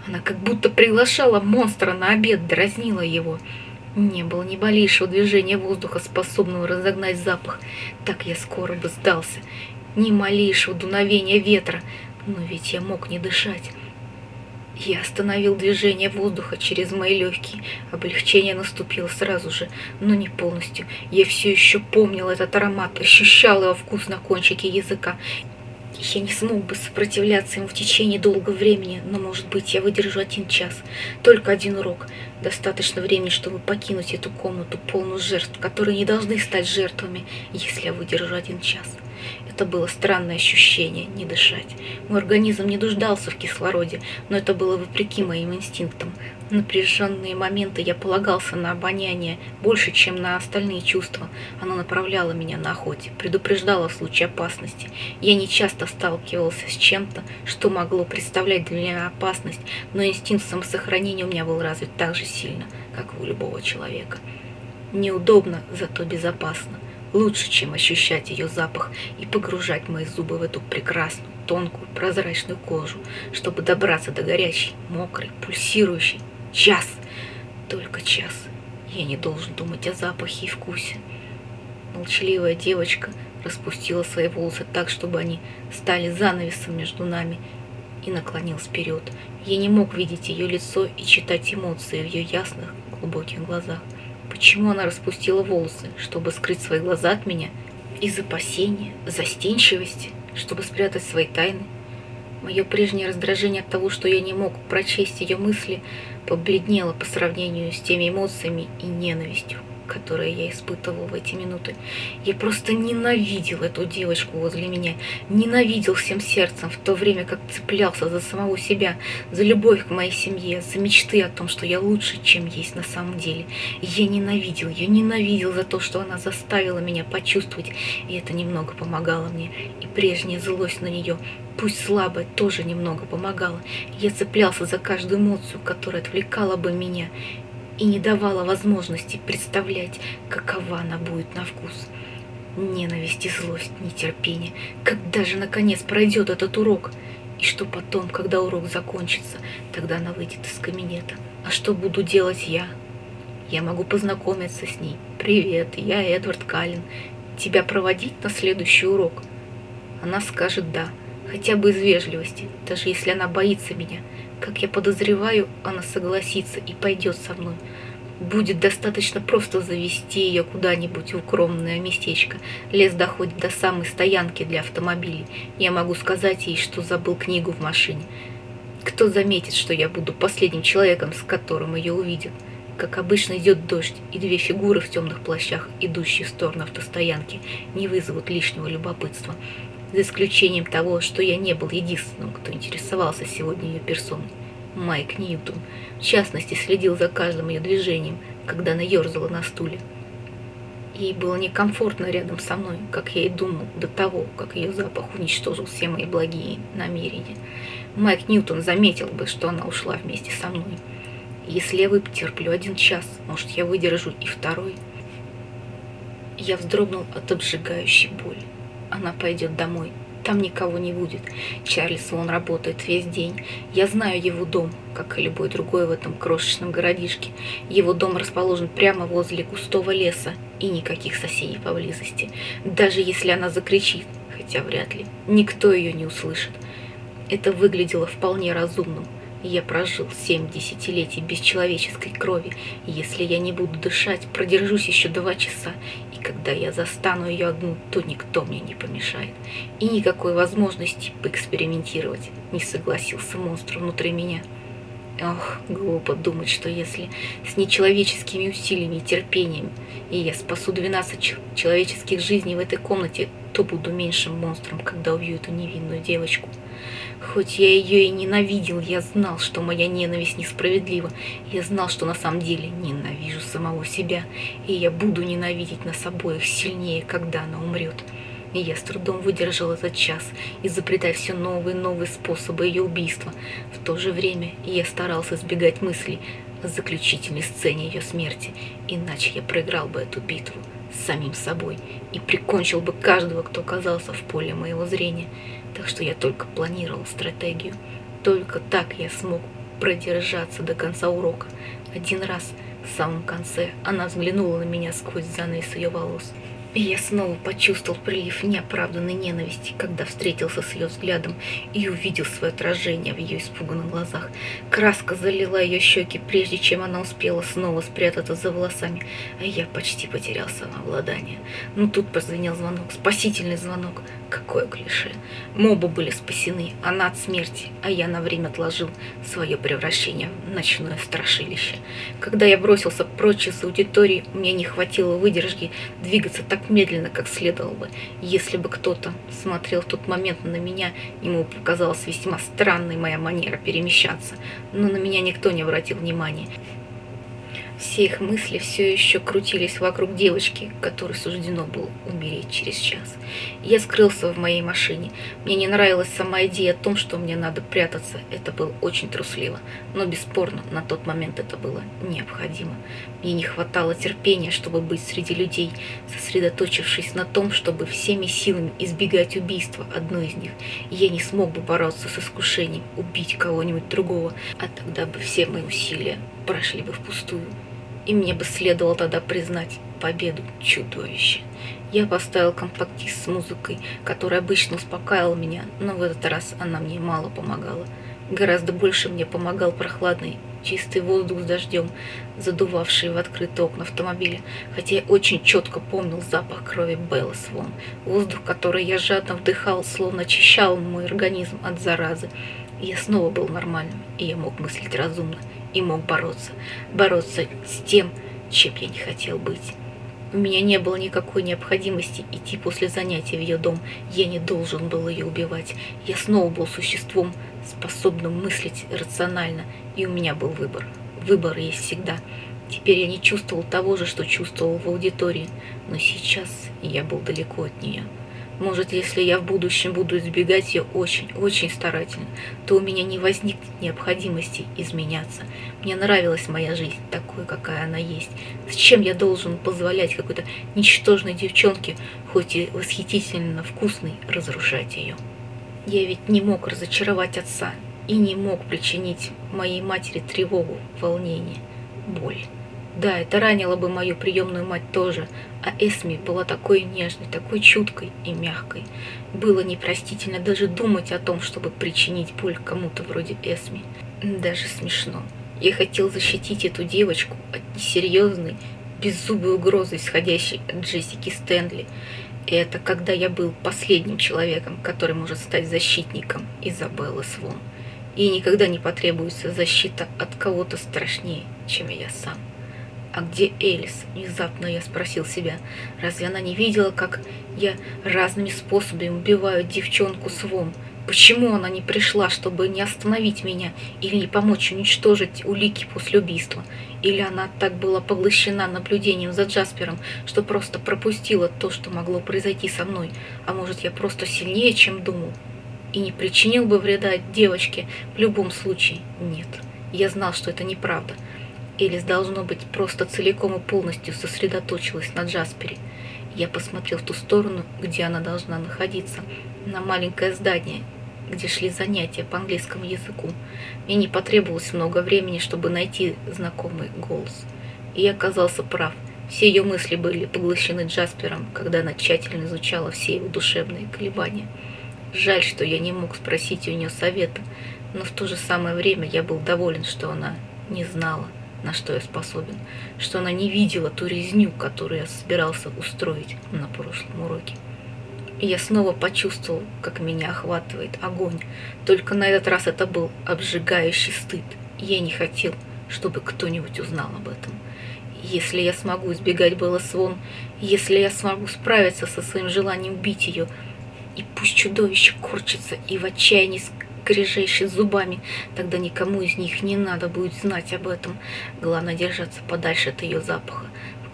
Она как будто приглашала монстра на обед, дразнила его. Не было ни малейшего движения воздуха, способного разогнать запах. Так я скоро бы сдался. Ни малейшего дуновения ветра. Но ведь я мог не дышать. Я остановил движение воздуха через мои легкие. Облегчение наступило сразу же, но не полностью. Я все еще помнил этот аромат, ощущал его вкус на кончике языка. Я не смог бы сопротивляться ему в течение долгого времени, но, может быть, я выдержу один час. Только один урок. Достаточно времени, чтобы покинуть эту комнату, полную жертв, которые не должны стать жертвами, если я выдержу один час. Это было странное ощущение – не дышать. Мой организм не нуждался в кислороде, но это было вопреки моим инстинктам. В напряженные моменты я полагался на обоняние больше, чем на остальные чувства. Оно направляло меня на охоте, предупреждало в случае опасности. Я не часто сталкивался с чем-то, что могло представлять для меня опасность, но инстинкт самосохранения у меня был развит так же сильно, как у любого человека. Неудобно, зато безопасно лучше, чем ощущать ее запах и погружать мои зубы в эту прекрасную, тонкую, прозрачную кожу, чтобы добраться до горячей, мокрой, пульсирующей. Час! Только час. Я не должен думать о запахе и вкусе. Молчаливая девочка распустила свои волосы так, чтобы они стали занавесом между нами, и наклонилась вперед. Я не мог видеть ее лицо и читать эмоции в ее ясных, глубоких глазах. Почему она распустила волосы? Чтобы скрыть свои глаза от меня? Из опасения, застенчивости, чтобы спрятать свои тайны? Мое прежнее раздражение от того, что я не мог прочесть ее мысли, побледнело по сравнению с теми эмоциями и ненавистью, которые я испытывал в эти минуты. Я просто ненавидел эту девочку возле меня, ненавидел всем сердцем, в то время как цеплялся за самого себя, за любовь к моей семье, за мечты о том, что я лучше, чем есть на самом деле. я ненавидел ее, ненавидел за то, что она заставила меня почувствовать, и это немного помогало мне. И прежняя злость на нее, пусть слабая, тоже немного помогала. Я цеплялся за каждую эмоцию, которая отвлекала бы меня и не давала возможности представлять, какова она будет на вкус. Ненависть и злость, нетерпение. Когда же, наконец, пройдет этот урок? И что потом, когда урок закончится, тогда она выйдет из кабинета. А что буду делать я? Я могу познакомиться с ней. «Привет, я Эдвард Каллен. Тебя проводить на следующий урок?» Она скажет «да», хотя бы из вежливости, даже если она боится меня – как я подозреваю, она согласится и пойдет со мной. Будет достаточно просто завести ее куда-нибудь в укромное местечко. Лес доходит до самой стоянки для автомобилей. Я могу сказать ей, что забыл книгу в машине. Кто заметит, что я буду последним человеком, с которым ее увидят? Как обычно идет дождь, и две фигуры в темных плащах, идущие в сторону автостоянки, не вызовут лишнего любопытства за исключением того, что я не был единственным, кто интересовался сегодня ее персоной. Майк Ньютон, в частности, следил за каждым ее движением, когда она ерзала на стуле. Ей было некомфортно рядом со мной, как я и думал, до того, как ее запах уничтожил все мои благие намерения. Майк Ньютон заметил бы, что она ушла вместе со мной. Если я вытерплю один час, может, я выдержу и второй. Я вздрогнул от обжигающей боли. Она пойдет домой. Там никого не будет. Чарльз вон работает весь день. Я знаю его дом, как и любой другой в этом крошечном городишке. Его дом расположен прямо возле густого леса и никаких соседей поблизости. Даже если она закричит, хотя вряд ли, никто ее не услышит. Это выглядело вполне разумным. Я прожил семь десятилетий без человеческой крови. Если я не буду дышать, продержусь еще два часа, и когда я застану ее одну, то никто мне не помешает. И никакой возможности поэкспериментировать не согласился монстр внутри меня. Ох, глупо думать, что если с нечеловеческими усилиями и терпением и я спасу 12 человеческих жизней в этой комнате, то буду меньшим монстром, когда убью эту невинную девочку. Хоть я ее и ненавидел, я знал, что моя ненависть несправедлива. Я знал, что на самом деле ненавижу самого себя, и я буду ненавидеть нас обоих сильнее, когда она умрет. И я с трудом выдержал этот час, изобретая все новые и новые способы ее убийства. В то же время я старался избегать мыслей о заключительной сцене ее смерти, иначе я проиграл бы эту битву самим собой и прикончил бы каждого, кто оказался в поле моего зрения. Так что я только планировал стратегию. Только так я смог продержаться до конца урока. Один раз в самом конце она взглянула на меня сквозь занавес ее волос. И я снова почувствовал прилив неоправданной ненависти, когда встретился с ее взглядом и увидел свое отражение в ее испуганных глазах. Краска залила ее щеки, прежде чем она успела снова спрятаться за волосами, а я почти потерял самообладание. Но тут прозвенел звонок, спасительный звонок. Какое клише. Мобы были спасены, она от смерти, а я на время отложил свое превращение в ночное страшилище. Когда я бросился прочь из аудитории, мне не хватило выдержки двигаться так медленно, как следовало бы. Если бы кто-то смотрел в тот момент на меня, ему показалась весьма странной моя манера перемещаться, но на меня никто не обратил внимания. Все их мысли все еще крутились вокруг девочки, которой суждено было умереть через час. Я скрылся в моей машине. Мне не нравилась сама идея о том, что мне надо прятаться. Это было очень трусливо. Но бесспорно, на тот момент это было необходимо. Мне не хватало терпения, чтобы быть среди людей, сосредоточившись на том, чтобы всеми силами избегать убийства одной из них. Я не смог бы бороться с искушением убить кого-нибудь другого, а тогда бы все мои усилия прошли бы впустую и мне бы следовало тогда признать победу чудовища. Я поставил компактист с музыкой, которая обычно успокаивала меня, но в этот раз она мне мало помогала. Гораздо больше мне помогал прохладный, чистый воздух с дождем, задувавший в открытые окна автомобиля, хотя я очень четко помнил запах крови Беллы Свон. Воздух, который я жадно вдыхал, словно очищал мой организм от заразы. Я снова был нормальным, и я мог мыслить разумно и мог бороться. Бороться с тем, чем я не хотел быть. У меня не было никакой необходимости идти после занятия в ее дом. Я не должен был ее убивать. Я снова был существом, способным мыслить рационально, и у меня был выбор. Выбор есть всегда. Теперь я не чувствовал того же, что чувствовал в аудитории, но сейчас я был далеко от нее. Может, если я в будущем буду избегать ее очень-очень старательно, то у меня не возникнет необходимости изменяться. Мне нравилась моя жизнь такой, какая она есть. Зачем я должен позволять какой-то ничтожной девчонке, хоть и восхитительно вкусной, разрушать ее? Я ведь не мог разочаровать отца и не мог причинить моей матери тревогу, волнение, боль. Да, это ранило бы мою приемную мать тоже, а Эсми была такой нежной, такой чуткой и мягкой. Было непростительно даже думать о том, чтобы причинить боль кому-то вроде Эсми. Даже смешно. Я хотел защитить эту девочку от несерьезной, беззубой угрозы, исходящей от Джессики Стэнли. Это когда я был последним человеком, который может стать защитником Изабеллы Свон. И никогда не потребуется защита от кого-то страшнее, чем я сам. «А где Элис?» – внезапно я спросил себя. «Разве она не видела, как я разными способами убиваю девчонку Свон? Почему она не пришла, чтобы не остановить меня или не помочь уничтожить улики после убийства? Или она так была поглощена наблюдением за Джаспером, что просто пропустила то, что могло произойти со мной? А может, я просто сильнее, чем думал? И не причинил бы вреда девочке в любом случае? Нет. Я знал, что это неправда. Элис, должно быть, просто целиком и полностью сосредоточилась на Джаспере. Я посмотрел в ту сторону, где она должна находиться, на маленькое здание, где шли занятия по английскому языку. Мне не потребовалось много времени, чтобы найти знакомый голос. И я оказался прав. Все ее мысли были поглощены Джаспером, когда она тщательно изучала все его душевные колебания. Жаль, что я не мог спросить у нее совета, но в то же самое время я был доволен, что она не знала на что я способен, что она не видела ту резню, которую я собирался устроить на прошлом уроке. И я снова почувствовал, как меня охватывает огонь, только на этот раз это был обжигающий стыд Я не хотел, чтобы кто-нибудь узнал об этом. Если я смогу избегать Белла Свон, если я смогу справиться со своим желанием убить ее, и пусть чудовище корчится и в отчаянии скрежещет зубами, тогда никому из них не надо будет знать об этом. Главное держаться подальше от ее запаха.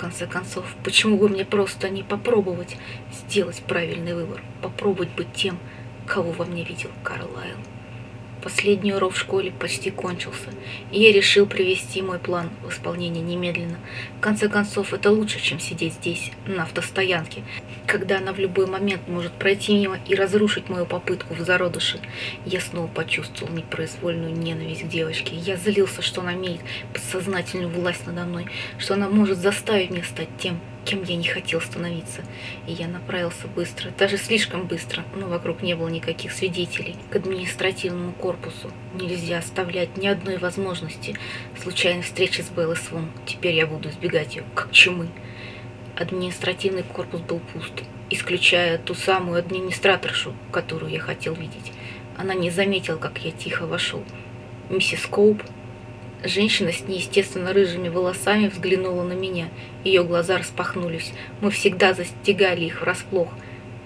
Конце концов, почему бы мне просто не попробовать сделать правильный выбор, попробовать быть тем, кого во мне видел Карлайл? Последний урок в школе почти кончился, и я решил привести мой план в исполнение немедленно. В конце концов, это лучше, чем сидеть здесь, на автостоянке, когда она в любой момент может пройти мимо и разрушить мою попытку в зародыше. Я снова почувствовал непроизвольную ненависть к девочке. Я злился, что она имеет подсознательную власть надо мной, что она может заставить меня стать тем, кем я не хотел становиться. И я направился быстро, даже слишком быстро, но вокруг не было никаких свидетелей, к административному корпусу. Нельзя оставлять ни одной возможности случайной встречи с Беллой Свон. Теперь я буду избегать ее, как чумы. Административный корпус был пуст, исключая ту самую администраторшу, которую я хотел видеть. Она не заметила, как я тихо вошел. Миссис Коуп Женщина с неестественно рыжими волосами взглянула на меня. Ее глаза распахнулись. Мы всегда застигали их врасплох.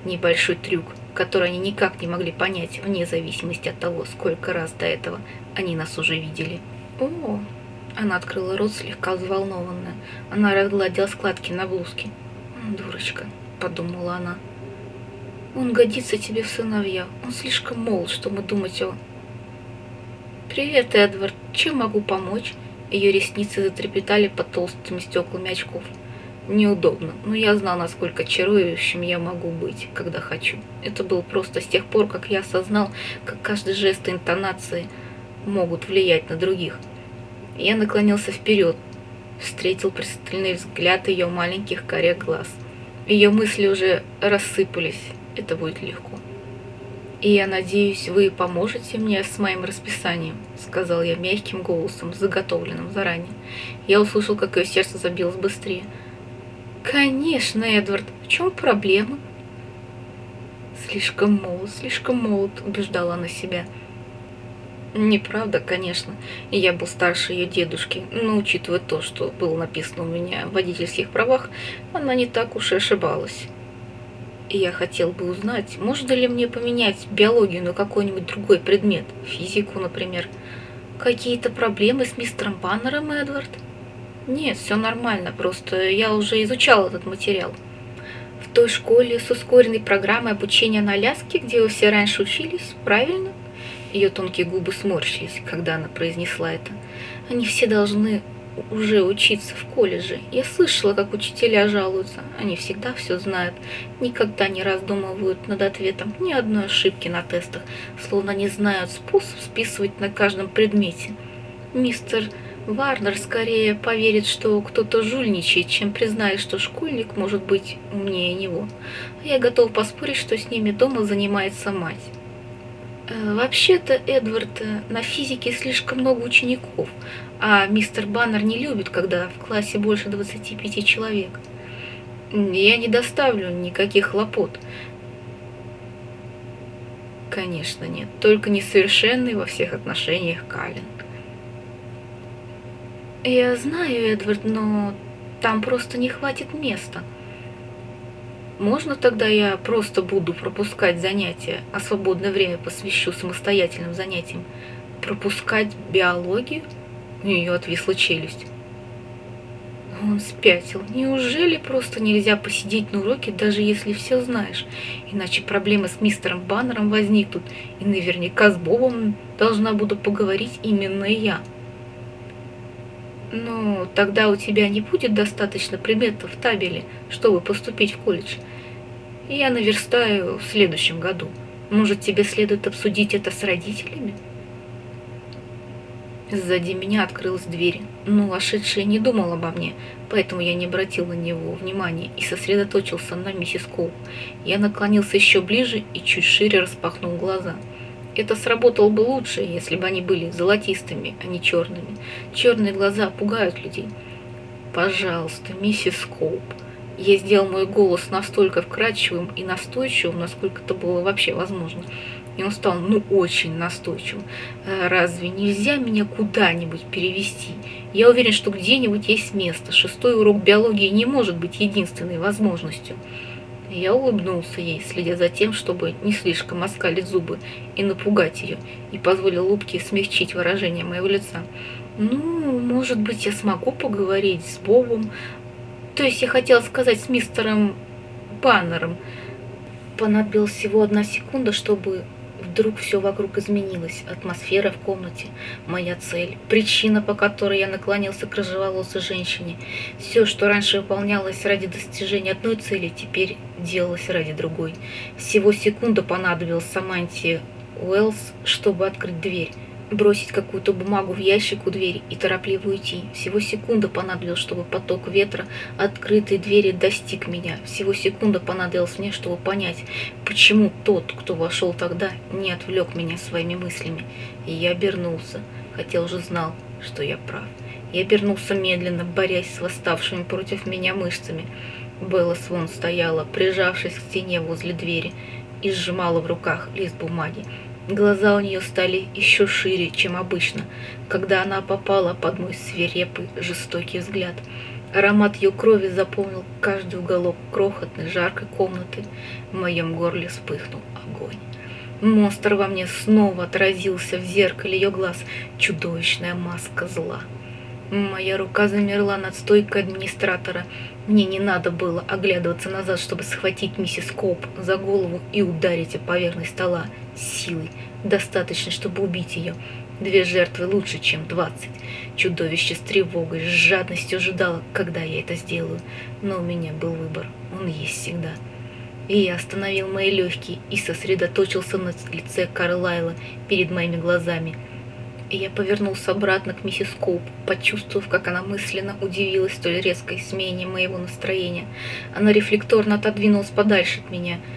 Небольшой трюк, который они никак не могли понять, вне зависимости от того, сколько раз до этого они нас уже видели. О, она открыла рот, слегка взволнованная. Она разгладила складки на блузке. «Дурочка», — подумала она. «Он годится тебе в сыновья. Он слишком молод, чтобы думать о «Привет, Эдвард. Чем могу помочь?» Ее ресницы затрепетали под толстыми стеклами очков. Неудобно, но я знал, насколько чарующим я могу быть, когда хочу. Это было просто с тех пор, как я осознал, как каждый жест и интонации могут влиять на других. Я наклонился вперед, встретил пристальный взгляд ее маленьких коряк глаз. Ее мысли уже рассыпались. Это будет легко. «И я надеюсь, вы поможете мне с моим расписанием», сказал я мягким голосом, заготовленным заранее. Я услышал, как ее сердце забилось быстрее. «Конечно, Эдвард, в чем проблема?» «Слишком молод, слишком молод», убеждала она себя. Неправда, конечно. Я был старше ее дедушки, но учитывая то, что было написано у меня в водительских правах, она не так уж и ошибалась. И я хотел бы узнать, можно ли мне поменять биологию на какой-нибудь другой предмет, физику, например. Какие-то проблемы с мистером Баннером, Эдвард? Нет, все нормально, просто я уже изучал этот материал. В той школе с ускоренной программой обучения на Аляске, где вы все раньше учились, правильно? Ее тонкие губы сморщились, когда она произнесла это. Они все должны уже учиться в колледже. Я слышала, как учителя жалуются. Они всегда все знают, никогда не раздумывают над ответом ни одной ошибки на тестах, словно не знают способ списывать на каждом предмете. Мистер Варнер скорее поверит, что кто-то жульничает, чем признает, что школьник может быть умнее него. Я готов поспорить, что с ними дома занимается мать. Э, вообще-то, Эдвард, э, на физике слишком много учеников, а мистер Баннер не любит, когда в классе больше 25 человек. Я не доставлю никаких хлопот. Конечно, нет. Только несовершенный во всех отношениях Калин. Я знаю, Эдвард, но там просто не хватит места. Можно тогда я просто буду пропускать занятия, а свободное время посвящу самостоятельным занятиям? Пропускать биологию? У нее отвисла челюсть. Он спятил. Неужели просто нельзя посидеть на уроке, даже если все знаешь? Иначе проблемы с мистером Баннером возникнут, и наверняка с Бобом должна буду поговорить именно я. Но тогда у тебя не будет достаточно предметов в табеле, чтобы поступить в колледж. Я наверстаю в следующем году. Может, тебе следует обсудить это с родителями? Сзади меня открылась дверь, но вошедший не думал обо мне, поэтому я не обратил на него внимания и сосредоточился на миссис Коу. Я наклонился еще ближе и чуть шире распахнул глаза. Это сработало бы лучше, если бы они были золотистыми, а не черными. Черные глаза пугают людей. Пожалуйста, миссис Коуп. Я сделал мой голос настолько вкрадчивым и настойчивым, насколько это было вообще возможно. И он стал, ну, очень настойчивым. «Э, разве нельзя меня куда-нибудь перевести? Я уверен, что где-нибудь есть место. Шестой урок биологии не может быть единственной возможностью. Я улыбнулся ей, следя за тем, чтобы не слишком оскалить зубы и напугать ее, и позволил улыбке смягчить выражение моего лица. «Ну, может быть, я смогу поговорить с Бобом. То есть я хотела сказать с мистером Баннером». Понадобилась всего одна секунда, чтобы Вдруг все вокруг изменилось. Атмосфера в комнате, моя цель, причина, по которой я наклонился к рыжеволосой женщине. Все, что раньше выполнялось ради достижения одной цели, теперь делалось ради другой. Всего секунда понадобилась Саманте Уэллс, чтобы открыть дверь бросить какую-то бумагу в ящик у двери и торопливо уйти. Всего секунда понадобилось, чтобы поток ветра открытой двери достиг меня. Всего секунда понадобилось мне, чтобы понять, почему тот, кто вошел тогда, не отвлек меня своими мыслями. И я обернулся, хотя уже знал, что я прав. Я обернулся медленно, борясь с восставшими против меня мышцами. Белла Свон стояла, прижавшись к стене возле двери, и сжимала в руках лист бумаги. Глаза у нее стали еще шире, чем обычно, когда она попала под мой свирепый, жестокий взгляд. Аромат ее крови заполнил каждый уголок крохотной, жаркой комнаты. В моем горле вспыхнул огонь. Монстр во мне снова отразился в зеркале ее глаз. Чудовищная маска зла. Моя рука замерла над стойкой администратора. Мне не надо было оглядываться назад, чтобы схватить миссис Коуп за голову и ударить о поверхность стола силой, достаточно, чтобы убить ее. Две жертвы лучше, чем двадцать. Чудовище с тревогой, с жадностью ожидало, когда я это сделаю. Но у меня был выбор, он есть всегда. И я остановил мои легкие и сосредоточился на лице Карлайла перед моими глазами. И я повернулся обратно к миссис Коуп, почувствовав, как она мысленно удивилась столь резкой смене моего настроения. Она рефлекторно отодвинулась подальше от меня –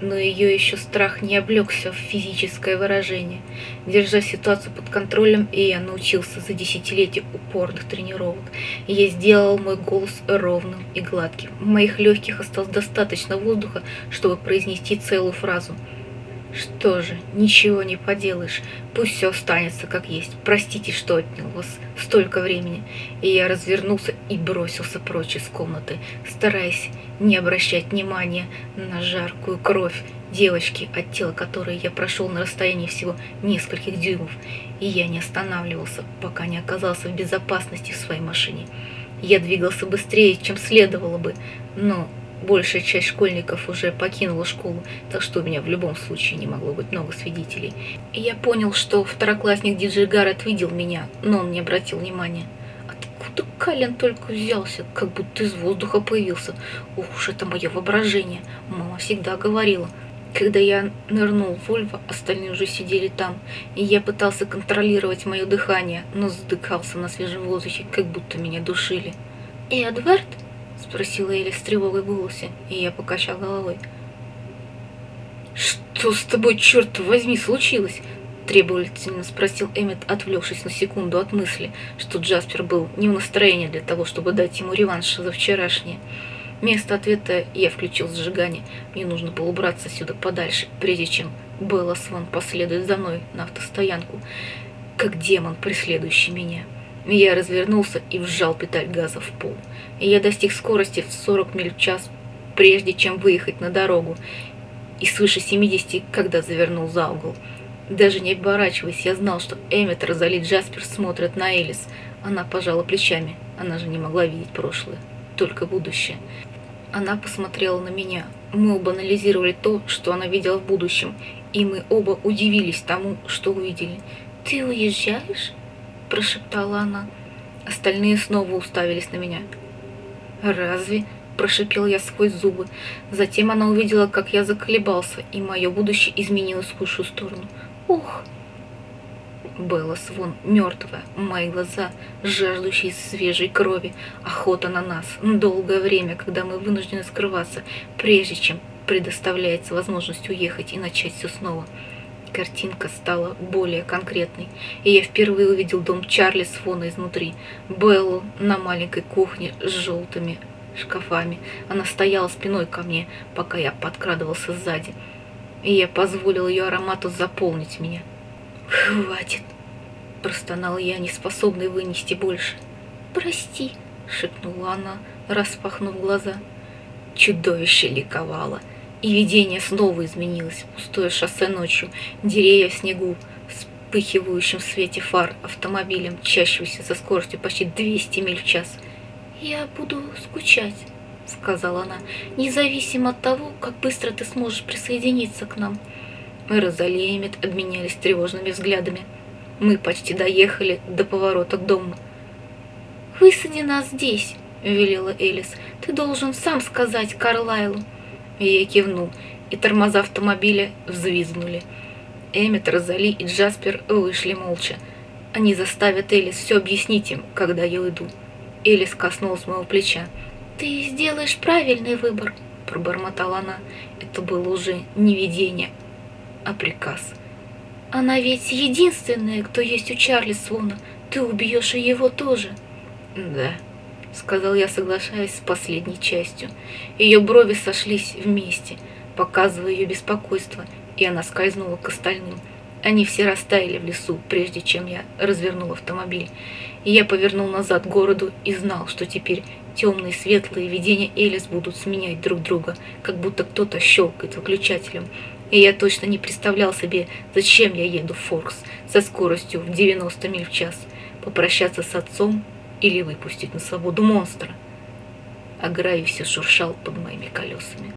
но ее еще страх не облегся в физическое выражение. Держа ситуацию под контролем, и я научился за десятилетия упорных тренировок. И я сделал мой голос ровным и гладким. В моих легких осталось достаточно воздуха, чтобы произнести целую фразу – что же, ничего не поделаешь. Пусть все останется как есть. Простите, что отнял вас столько времени. И я развернулся и бросился прочь из комнаты, стараясь не обращать внимания на жаркую кровь девочки, от тела которой я прошел на расстоянии всего нескольких дюймов. И я не останавливался, пока не оказался в безопасности в своей машине. Я двигался быстрее, чем следовало бы, но Большая часть школьников уже покинула школу, так что у меня в любом случае не могло быть много свидетелей. И я понял, что второклассник диджей Гаррет видел меня, но он не обратил внимания. Откуда Каллен только взялся, как будто из воздуха появился? Ух уж это мое воображение. Мама всегда говорила. Когда я нырнул в Вольво, остальные уже сидели там, и я пытался контролировать мое дыхание, но задыхался на свежем воздухе, как будто меня душили. «Эдвард?» Спросила Эля с тревогой в голосе, и я покачал головой. «Что с тобой, черт возьми, случилось?» Требовательно спросил Эммет, отвлекшись на секунду от мысли, что Джаспер был не в настроении для того, чтобы дать ему реванш за вчерашнее. Вместо ответа я включил зажигание. Мне нужно было убраться сюда подальше, прежде чем Белла Сван последует за мной на автостоянку, как демон, преследующий меня. Я развернулся и вжал педаль газа в пол и я достиг скорости в 40 миль в час, прежде чем выехать на дорогу, и свыше 70, когда завернул за угол. Даже не оборачиваясь, я знал, что Эммет, Розали Джаспер смотрят на Элис. Она пожала плечами. Она же не могла видеть прошлое, только будущее. Она посмотрела на меня. Мы оба анализировали то, что она видела в будущем, и мы оба удивились тому, что увидели. «Ты уезжаешь?» – прошептала она. Остальные снова уставились на меня. «Разве?» – прошипел я сквозь зубы. Затем она увидела, как я заколебался, и мое будущее изменилось в худшую сторону. «Ух!» Белла Свон мертвая, мои глаза, жаждущие свежей крови, охота на нас, долгое время, когда мы вынуждены скрываться, прежде чем предоставляется возможность уехать и начать все снова. Картинка стала более конкретной, и я впервые увидел дом Чарли Свона изнутри. Беллу на маленькой кухне с желтыми шкафами. Она стояла спиной ко мне, пока я подкрадывался сзади. и я позволил ее аромату заполнить меня. «Хватит!» – простонал я, не способный вынести больше. «Прости!» – шепнула она, распахнув глаза. Чудовище ликовало, и видение снова изменилось. Пустое шоссе ночью, деревья в снегу, вспыхивающем свете фар автомобилем, мчащегося со скоростью почти 200 миль в час. «Я буду скучать», — сказала она, — «независимо от того, как быстро ты сможешь присоединиться к нам». Мы Эммет обменялись тревожными взглядами. Мы почти доехали до поворота к дому. «Высади нас здесь», — велела Элис. «Ты должен сам сказать Карлайлу». Я кивнул, и тормоза автомобиля взвизгнули. Эммет, Розали и Джаспер вышли молча. Они заставят Элис все объяснить им, когда я уйду. Элис коснулась моего плеча. «Ты сделаешь правильный выбор», – пробормотала она. Это было уже не видение, а приказ. «Она ведь единственная, кто есть у Чарли Свона. Ты убьешь и его тоже». «Да», — сказал я, соглашаясь с последней частью. Ее брови сошлись вместе, показывая ее беспокойство, и она скользнула к остальным. Они все растаяли в лесу, прежде чем я развернул автомобиль. И я повернул назад к городу и знал, что теперь темные светлые видения Элис будут сменять друг друга, как будто кто-то щелкает выключателем. И я точно не представлял себе, зачем я еду в Форкс со скоростью в 90 миль в час. Попрощаться с отцом или выпустить на свободу монстра. А Грай все шуршал под моими колесами.